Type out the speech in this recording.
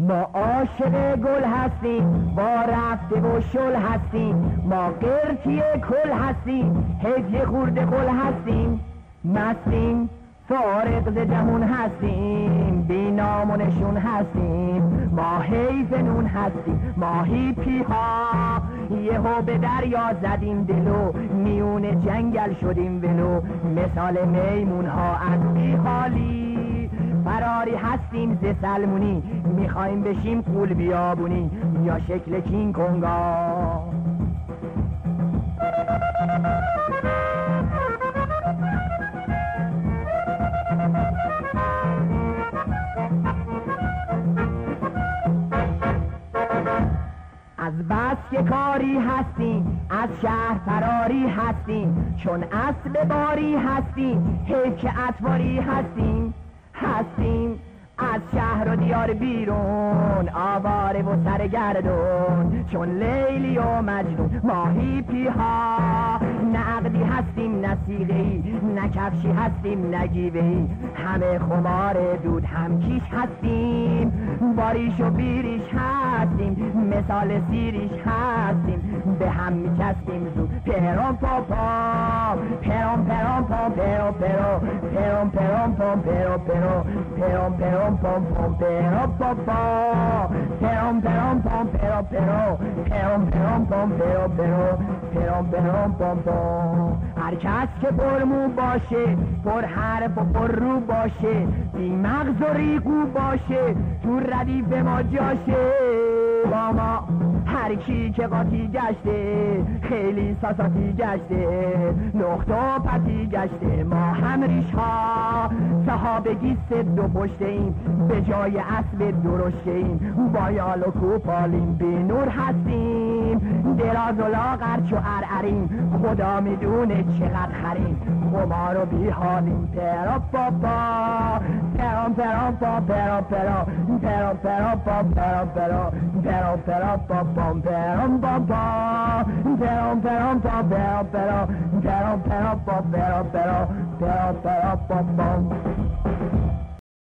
ما عاشق گل هستیم با رفته و شل هستیم ما قرتی کل هستیم هدیه خورده قل هستیم مستیم فارغ ز جمون هستیم بی نام و نشون هستیم ما حیف نون هستیم ما هیپی ها یهو به دریا زدیم دلو میون جنگل شدیم ولو مثال میمون ها از بی حالی. فراری هستیم ز سلمونی. می‌خوایم بشیم قول بیابونی. یا شکل کین کنگا. از بس که کاری هستیم از شهر فراری هستیم. چون اسب باری هستیم حیف که اطواری هستیم. هستیم از شهر و دیار بیرون آواره و سرگردون چون لیلی و مجنون ماهی پیها نقدی هستیم نسیغه ای نه کفشی هستیم ای همه خمار دود هم کیش هستیم. باریش و بیریش هستیم مثال سیریش هستیم. به هم میچستیم زود پرام پاپا پرام پرام پام پرام پرام پرام پرام پام پرام پرام پرام پام پام پرام پاپا پرام پرام پام پرام پرام پرام پرام پام پرام پرام پرام پرام پام پام هر کس که پرمو باشه پر حرف و پر رو باشه. بی مغز و ریگو باشه. تو ردیف ما جاشه. با ما هر کی که قاطی گشته خیلی ساساتی گشته نقطه و پتی گشته ما هم ریش ها صحابگی سد و پشته ایم به جای اسب درشته ایم با یال و کوپالیم بی نور هستیم. دراز و لاغر چو ارعریم خدا می‌دونه چقدر خریم. خمار و بی حالیم. پرا پاپا پرام پرام پا پرام پرام پرام پرام پا پرام پرام پرام پرام پا پام پرام پا پا. پرام پرام پا پرام پرام پرام پرام پا پرام پرام پرام پرام پا.